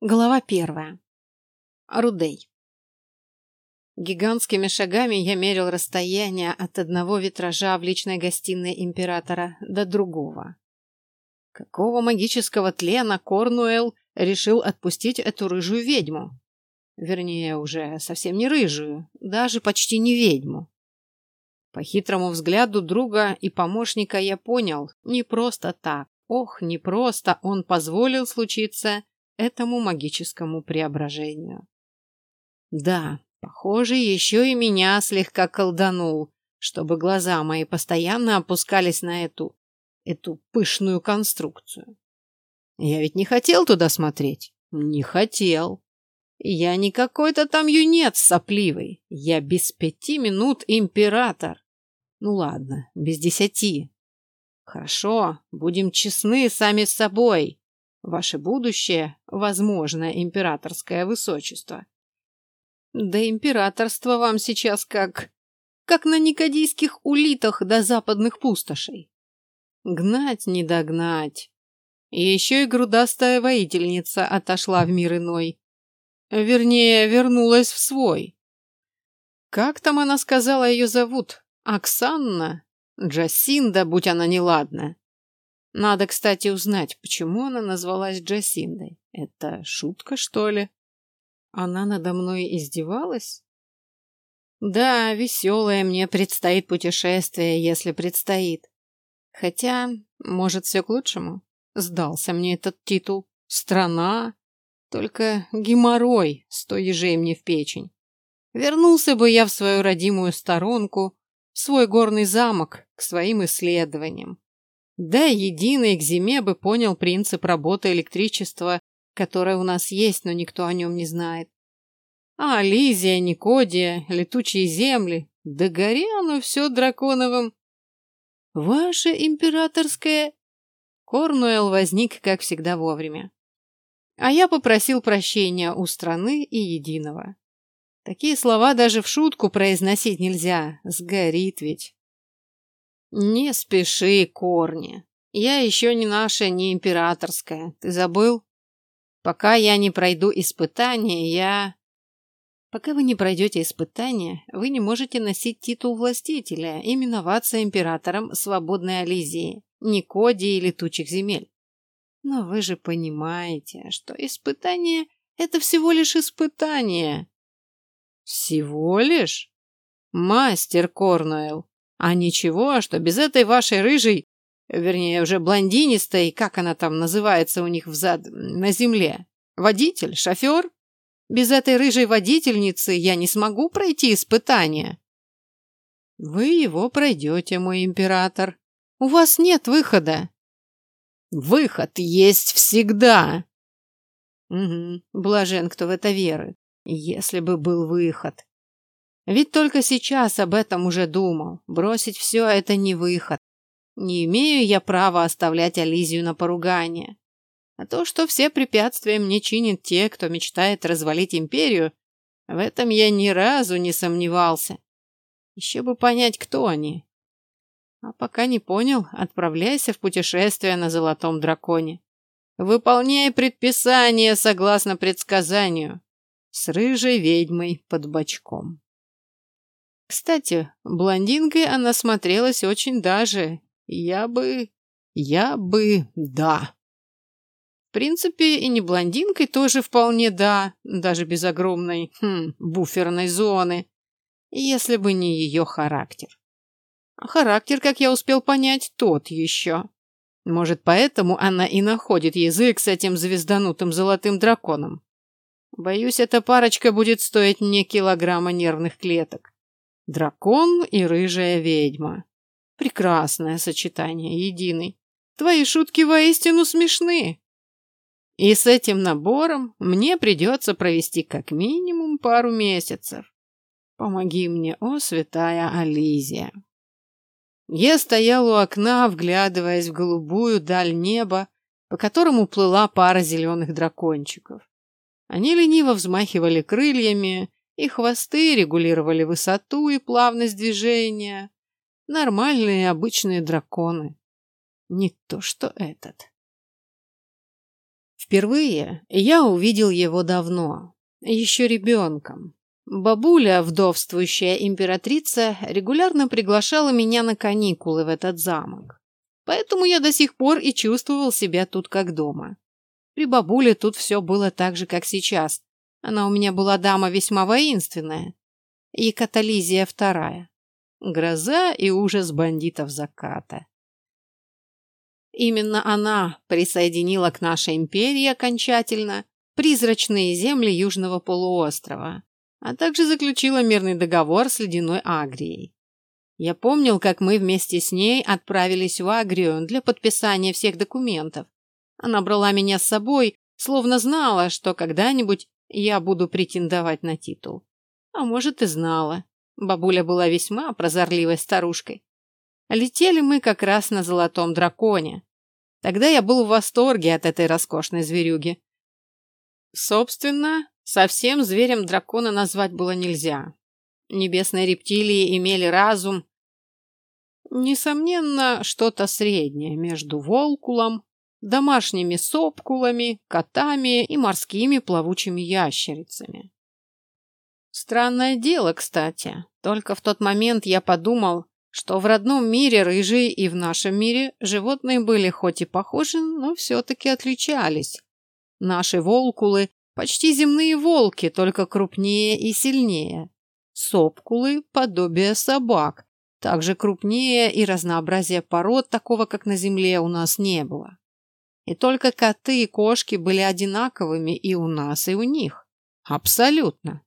Глава первая. Рудей. Гигантскими шагами я мерил расстояние от одного витража в личной гостиной императора до другого. Какого магического тлена Корнуэлл решил отпустить эту рыжую ведьму? Вернее, уже совсем не рыжую, даже почти не ведьму. По хитрому взгляду друга и помощника я понял, не просто так, ох, не просто он позволил случиться этому магическому преображению. Да, похоже, еще и меня слегка колданул, чтобы глаза мои постоянно опускались на эту, эту пышную конструкцию. Я ведь не хотел туда смотреть. Не хотел. Я не какой-то там юнец сопливый. Я без пяти минут император. Ну ладно, без десяти. Хорошо, будем честны сами с собой. Ваше будущее, возможное императорское высочество. Да императорство вам сейчас как... как на никодийских улитах до западных пустошей. Гнать не догнать. Еще и грудастая воительница отошла в мир иной. Вернее, вернулась в свой. Как там она сказала ее зовут? Оксанна? Джасинда, будь она неладна. Надо, кстати, узнать, почему она назвалась Джасиндой. Это шутка, что ли? Она надо мной издевалась? Да, веселое мне предстоит путешествие, если предстоит. Хотя, может, все к лучшему. Сдался мне этот титул. Страна. Только геморрой, сто ежей мне в печень. Вернулся бы я в свою родимую сторонку, в свой горный замок, к своим исследованиям. Да, единый к зиме бы понял принцип работы электричества, которое у нас есть, но никто о нем не знает. А Лизия, Никодия, летучие земли, да гори оно все драконовым. Ваше императорское... Корнуэлл возник, как всегда, вовремя. А я попросил прощения у страны и единого. Такие слова даже в шутку произносить нельзя, сгорит ведь. Не спеши, корни. Я еще не наша, не императорская. Ты забыл? Пока я не пройду испытание, я... Пока вы не пройдете испытание, вы не можете носить титул властителя, именоваться императором свободной Ализии, Никодии и летучих земель. Но вы же понимаете, что испытание — это всего лишь испытание. Всего лишь? Мастер Корнуэлл, а ничего, что без этой вашей рыжей, вернее, уже блондинистой, как она там называется у них взад, на земле, водитель, шофер? Без этой рыжей водительницы я не смогу пройти испытание. Вы его пройдете, мой император. У вас нет выхода. Выход есть всегда. Угу, блажен, кто в это верит. Если бы был выход. Ведь только сейчас об этом уже думал. Бросить все – это не выход. Не имею я права оставлять Ализию на поругание. А то, что все препятствия мне чинят те, кто мечтает развалить империю, в этом я ни разу не сомневался. Еще бы понять, кто они. А пока не понял, отправляйся в путешествие на Золотом Драконе. Выполняй предписание согласно предсказанию. С рыжей ведьмой под бочком. Кстати, блондинкой она смотрелась очень даже. Я бы... Я бы... Да. В принципе, и не блондинкой тоже вполне да, даже без огромной хм, буферной зоны, если бы не ее характер. А характер, как я успел понять, тот еще. Может, поэтому она и находит язык с этим звезданутым золотым драконом. Боюсь, эта парочка будет стоить мне килограмма нервных клеток. Дракон и рыжая ведьма. Прекрасное сочетание, единый. Твои шутки воистину смешны. И с этим набором мне придется провести как минимум пару месяцев. Помоги мне, о святая Ализия. Я стоял у окна, вглядываясь в голубую даль неба, по которому плыла пара зеленых дракончиков. Они лениво взмахивали крыльями и хвосты регулировали высоту и плавность движения. Нормальные обычные драконы. Не то что этот. Впервые я увидел его давно, еще ребенком. Бабуля, вдовствующая императрица, регулярно приглашала меня на каникулы в этот замок. Поэтому я до сих пор и чувствовал себя тут как дома. При бабуле тут все было так же, как сейчас. Она у меня была дама весьма воинственная. И Катализия вторая. Гроза и ужас бандитов заката. Именно она присоединила к нашей империи окончательно призрачные земли Южного полуострова, а также заключила мирный договор с Ледяной Агрией. Я помнил, как мы вместе с ней отправились в Агрию для подписания всех документов. Она брала меня с собой, словно знала, что когда-нибудь я буду претендовать на титул. А может, и знала. Бабуля была весьма прозорливой старушкой. Летели мы как раз на золотом драконе, Тогда я был в восторге от этой роскошной зверюги. Собственно, совсем зверем дракона назвать было нельзя. Небесные рептилии имели разум. Несомненно, что-то среднее между волкулом, домашними сопкулами, котами и морскими плавучими ящерицами. Странное дело, кстати. Только в тот момент я подумал, что в родном мире рыжие и в нашем мире животные были хоть и похожи, но все-таки отличались. Наши волкулы – почти земные волки, только крупнее и сильнее. Сопкулы – подобие собак, также крупнее и разнообразие пород такого, как на земле, у нас не было. И только коты и кошки были одинаковыми и у нас, и у них. Абсолютно.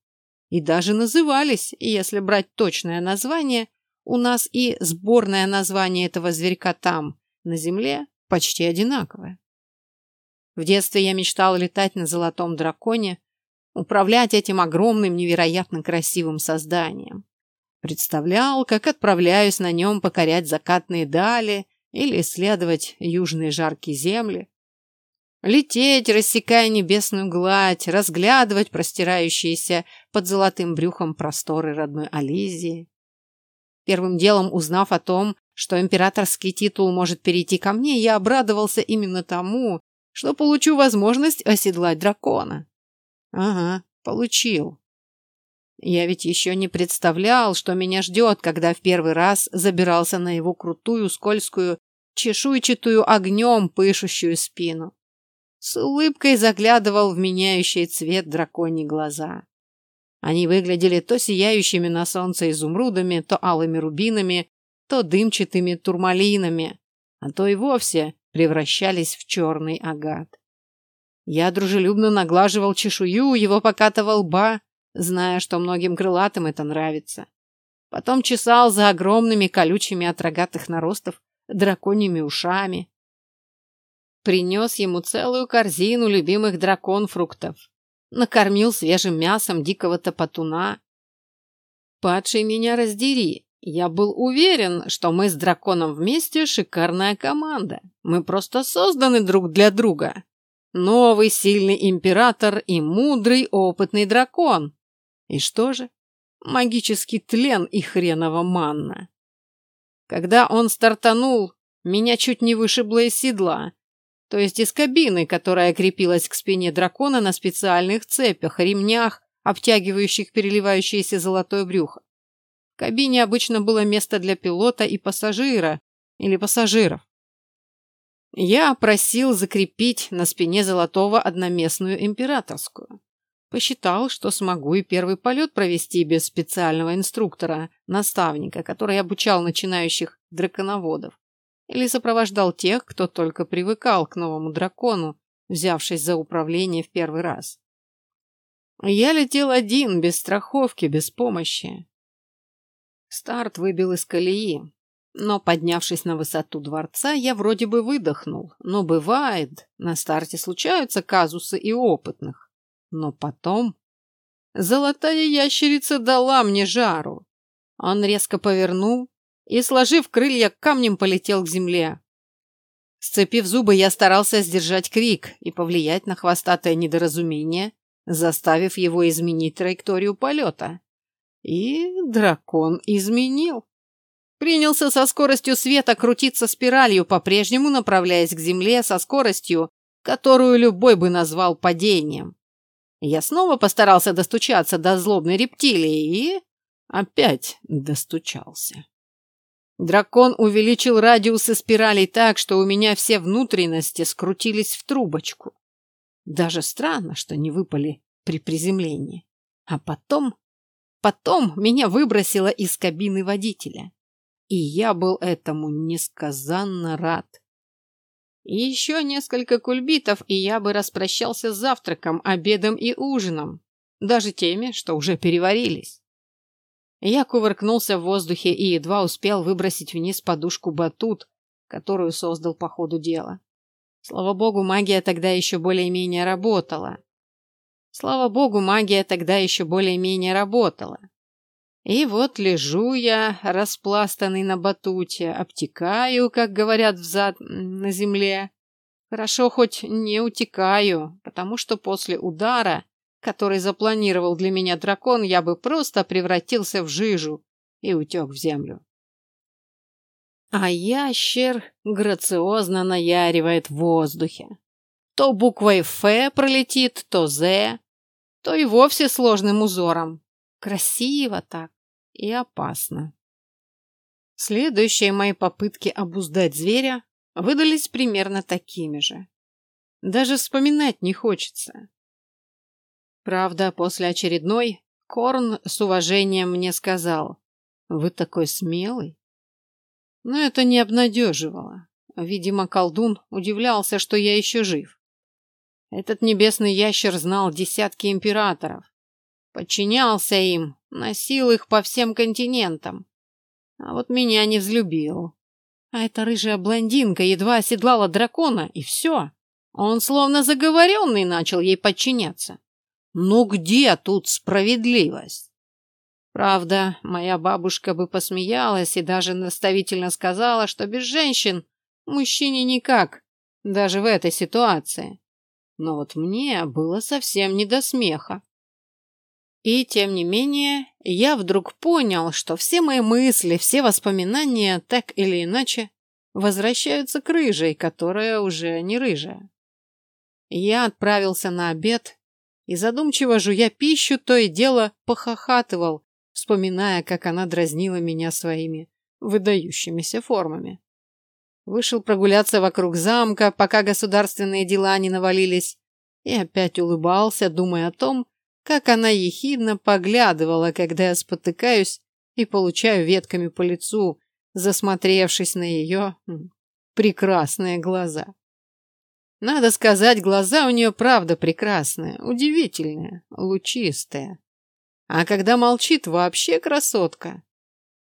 И даже назывались, если брать точное название – у нас и сборное название этого зверька там, на земле, почти одинаковое. В детстве я мечтал летать на золотом драконе, управлять этим огромным, невероятно красивым созданием. Представлял, как отправляюсь на нем покорять закатные дали или исследовать южные жаркие земли. Лететь, рассекая небесную гладь, разглядывать простирающиеся под золотым брюхом просторы родной Ализии. Первым делом, узнав о том, что императорский титул может перейти ко мне, я обрадовался именно тому, что получу возможность оседлать дракона. Ага, получил. Я ведь еще не представлял, что меня ждет, когда в первый раз забирался на его крутую, скользкую, чешуйчатую огнем пышущую спину. С улыбкой заглядывал в меняющий цвет драконьи глаза. Они выглядели то сияющими на солнце изумрудами, то алыми рубинами, то дымчатыми турмалинами, а то и вовсе превращались в черный агат. Я дружелюбно наглаживал чешую его покатого лба, зная, что многим крылатым это нравится. Потом чесал за огромными колючими от рогатых наростов драконьими ушами. Принес ему целую корзину любимых дракон-фруктов накормил свежим мясом дикого топотуна. Падший меня раздери. Я был уверен, что мы с драконом вместе шикарная команда. Мы просто созданы друг для друга. Новый сильный император и мудрый опытный дракон. И что же? Магический тлен и хреново манна. Когда он стартанул, меня чуть не вышибло из седла, то есть из кабины, которая крепилась к спине дракона на специальных цепях, ремнях, обтягивающих переливающееся золотое брюхо. В кабине обычно было место для пилота и пассажира, или пассажиров. Я просил закрепить на спине золотого одноместную императорскую. Посчитал, что смогу и первый полет провести без специального инструктора, наставника, который обучал начинающих драконоводов или сопровождал тех, кто только привыкал к новому дракону, взявшись за управление в первый раз. Я летел один, без страховки, без помощи. Старт выбил из колеи, но, поднявшись на высоту дворца, я вроде бы выдохнул. Но бывает, на старте случаются казусы и опытных. Но потом... Золотая ящерица дала мне жару. Он резко повернул, и, сложив крылья, камнем полетел к земле. Сцепив зубы, я старался сдержать крик и повлиять на хвостатое недоразумение, заставив его изменить траекторию полета. И дракон изменил. Принялся со скоростью света крутиться спиралью, по-прежнему направляясь к земле со скоростью, которую любой бы назвал падением. Я снова постарался достучаться до злобной рептилии и... опять достучался. Дракон увеличил радиусы спиралей так, что у меня все внутренности скрутились в трубочку. Даже странно, что не выпали при приземлении. А потом... Потом меня выбросило из кабины водителя. И я был этому несказанно рад. Еще несколько кульбитов, и я бы распрощался с завтраком, обедом и ужином. Даже теми, что уже переварились. Я кувыркнулся в воздухе и едва успел выбросить вниз подушку батут, которую создал по ходу дела. Слава богу, магия тогда еще более-менее работала. Слава богу, магия тогда еще более-менее работала. И вот лежу я, распластанный на батуте, обтекаю, как говорят взад на земле. Хорошо хоть не утекаю, потому что после удара, который запланировал для меня дракон, я бы просто превратился в жижу и утек в землю. А ящер грациозно наяривает в воздухе. То буквой «Ф» пролетит, то «З», то и вовсе сложным узором. Красиво так и опасно. Следующие мои попытки обуздать зверя выдались примерно такими же. Даже вспоминать не хочется. Правда, после очередной Корн с уважением мне сказал, «Вы такой смелый». Но это не обнадеживало. Видимо, колдун удивлялся, что я еще жив. Этот небесный ящер знал десятки императоров подчинялся им, носил их по всем континентам. А вот меня не взлюбил. А эта рыжая блондинка едва оседлала дракона, и все. Он словно заговоренный начал ей подчиняться. Ну где тут справедливость? Правда, моя бабушка бы посмеялась и даже наставительно сказала, что без женщин мужчине никак, даже в этой ситуации. Но вот мне было совсем не до смеха. И тем не менее, я вдруг понял, что все мои мысли, все воспоминания, так или иначе, возвращаются к рыжей, которая уже не рыжая. Я отправился на обед и, задумчиво жуя пищу, то и дело похохатывал, вспоминая, как она дразнила меня своими выдающимися формами. Вышел прогуляться вокруг замка, пока государственные дела не навалились, и опять улыбался, думая о том, как она ехидно поглядывала, когда я спотыкаюсь и получаю ветками по лицу, засмотревшись на ее прекрасные глаза. Надо сказать, глаза у нее правда прекрасные, удивительные, лучистые. А когда молчит, вообще красотка.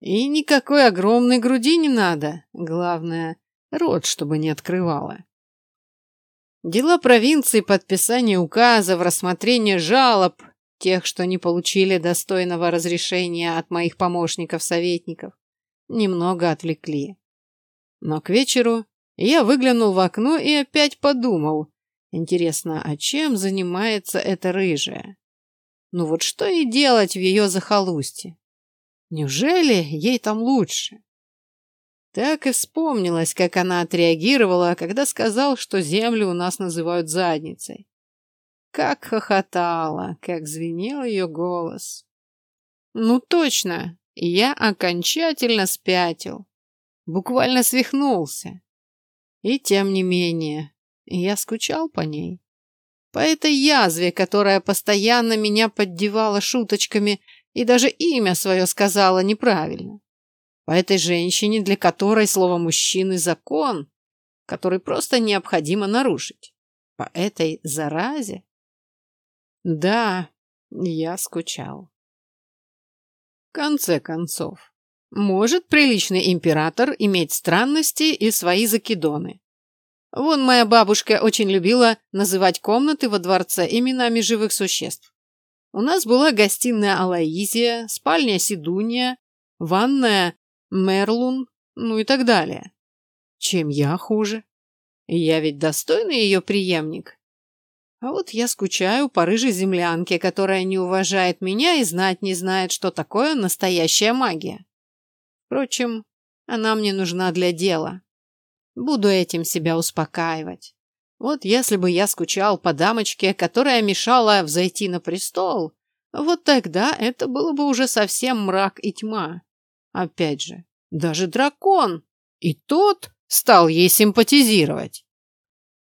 И никакой огромной груди не надо. Главное, рот, чтобы не открывала. Дела провинции, подписание указов, рассмотрение жалоб, тех, что не получили достойного разрешения от моих помощников-советников, немного отвлекли. Но к вечеру я выглянул в окно и опять подумал, интересно, а чем занимается эта рыжая? Ну вот что и делать в ее захолустье? Неужели ей там лучше? Так и вспомнилось, как она отреагировала, когда сказал, что землю у нас называют задницей. Как хохотала, как звенел ее голос. Ну точно, я окончательно спятил. Буквально свихнулся. И тем не менее, я скучал по ней. По этой язве, которая постоянно меня поддевала шуточками и даже имя свое сказала неправильно. По этой женщине, для которой слово «мужчины» — закон, который просто необходимо нарушить. По этой заразе. Да, я скучал. В конце концов, может приличный император иметь странности и свои закидоны. Вон моя бабушка очень любила называть комнаты во дворце именами живых существ. У нас была гостиная Алаизия, спальня Сидуния, ванная Мерлун, ну и так далее. Чем я хуже? Я ведь достойный ее преемник. А вот я скучаю по рыжей землянке, которая не уважает меня и знать не знает, что такое настоящая магия. Впрочем, она мне нужна для дела. Буду этим себя успокаивать. Вот если бы я скучал по дамочке, которая мешала взойти на престол, вот тогда это было бы уже совсем мрак и тьма. Опять же, даже дракон, и тот стал ей симпатизировать.